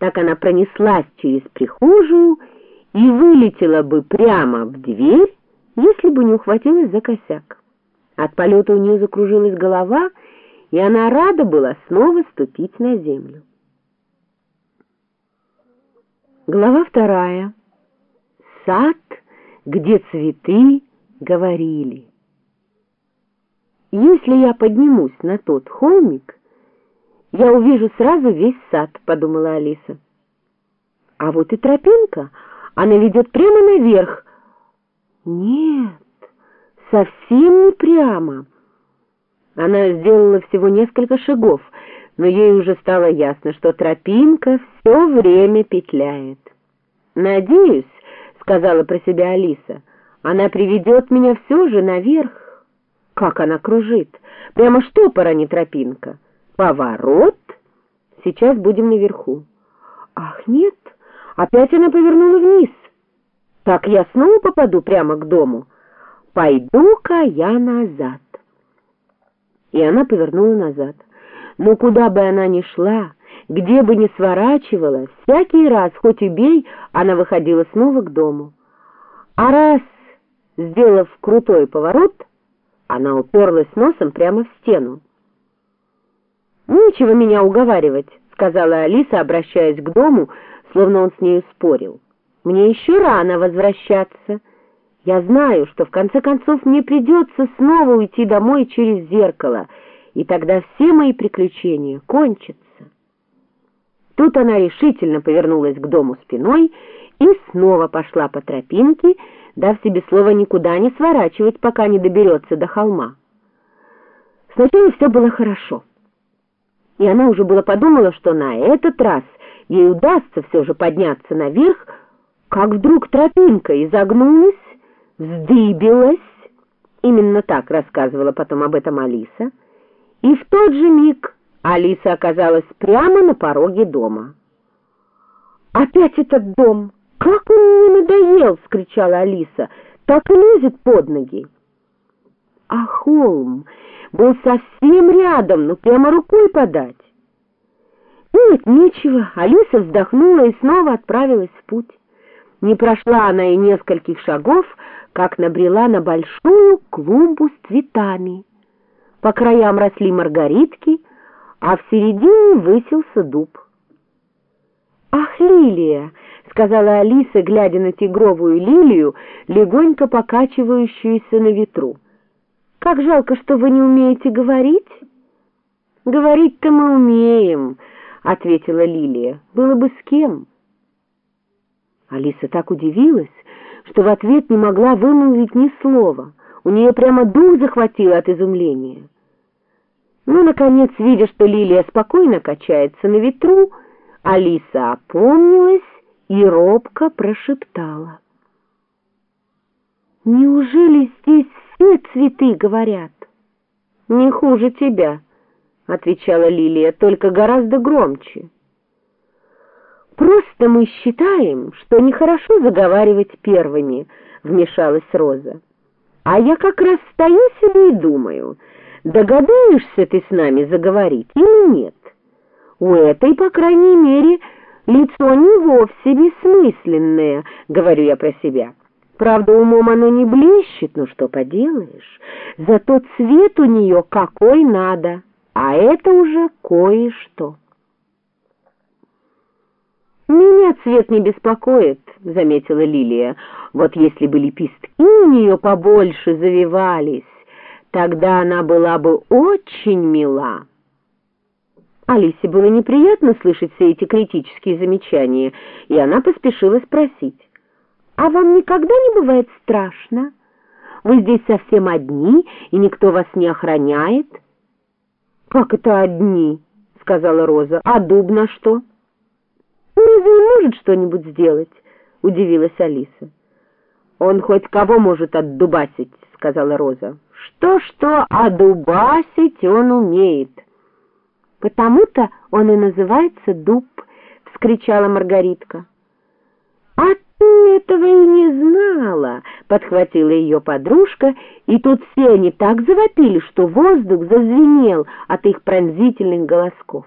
Так она пронеслась через прихожую и вылетела бы прямо в дверь, если бы не ухватилась за косяк. От полета у нее закружилась голова, и она рада была снова ступить на землю. Глава вторая. Сад, где цветы говорили. Если я поднимусь на тот холмик, я увижу сразу весь сад, подумала Алиса. А вот и тропинка, она ведет прямо наверх. Нет, совсем не прямо. Она сделала всего несколько шагов, но ей уже стало ясно, что тропинка все время петляет. «Надеюсь», — сказала про себя Алиса, — «она приведет меня все же наверх». Как она кружит! Прямо штопор, а не тропинка. Поворот. Сейчас будем наверху. Ах, нет, опять она повернула вниз. Так я снова попаду прямо к дому. Пойду-ка я назад. И она повернула назад. Но куда бы она ни шла, где бы ни сворачивала, всякий раз, хоть убей, она выходила снова к дому. А раз, сделав крутой поворот, она уперлась носом прямо в стену. «Нечего меня уговаривать», — сказала Алиса, обращаясь к дому, словно он с нею спорил. «Мне еще рано возвращаться. Я знаю, что в конце концов мне придется снова уйти домой через зеркало, и тогда все мои приключения кончатся». Тут она решительно повернулась к дому спиной и снова пошла по тропинке, дав себе слово никуда не сворачивать, пока не доберется до холма. Сначала все было хорошо, и она уже было подумала, что на этот раз ей удастся все же подняться наверх, как вдруг тропинка изогнулась, вздыбилась, именно так рассказывала потом об этом Алиса, и в тот же миг Алиса оказалась прямо на пороге дома. «Опять этот дом!» «Как он мне надоел!» — скричала Алиса. «Так и лезет под ноги!» А холм был совсем рядом, ну прямо рукой подать. Нет, нечего. Алиса вздохнула и снова отправилась в путь. Не прошла она и нескольких шагов, как набрела на большую клумбу с цветами. По краям росли маргаритки, а в середине высился дуб. «Ах, лилия!» — сказала Алиса, глядя на тигровую лилию, легонько покачивающуюся на ветру. «Как жалко, что вы не умеете говорить!» «Говорить-то мы умеем», — ответила Лилия. «Было бы с кем». Алиса так удивилась, что в ответ не могла вымолвить ни слова. У нее прямо дух захватило от изумления. Ну, наконец, видя, что Лилия спокойно качается на ветру, Алиса опомнилась и робко прошептала. «Неужели здесь все цветы говорят?» «Не хуже тебя», — отвечала Лилия, только гораздо громче. «Просто мы считаем, что нехорошо заговаривать первыми», — вмешалась Роза. «А я как раз стою себе и думаю, догадаешься ты с нами заговорить или нет? У этой, по крайней мере, — Лицо не вовсе бессмысленное, говорю я про себя. Правда, умом оно не блещет, но что поделаешь. Зато цвет у нее какой надо, а это уже кое-что. «Меня цвет не беспокоит», — заметила Лилия. «Вот если бы лепестки у нее побольше завивались, тогда она была бы очень мила». Алисе было неприятно слышать все эти критические замечания, и она поспешила спросить. «А вам никогда не бывает страшно? Вы здесь совсем одни, и никто вас не охраняет?» «Как это одни?» — сказала Роза. «А дуб на что?» «Разве он может что-нибудь сделать?» — удивилась Алиса. «Он хоть кого может отдубасить?» — сказала Роза. «Что-что, а дубасить он умеет». «Потому-то он и называется дуб», — вскричала Маргаритка. «А этого и не знала», — подхватила ее подружка, и тут все они так завопили, что воздух зазвенел от их пронзительных голосков.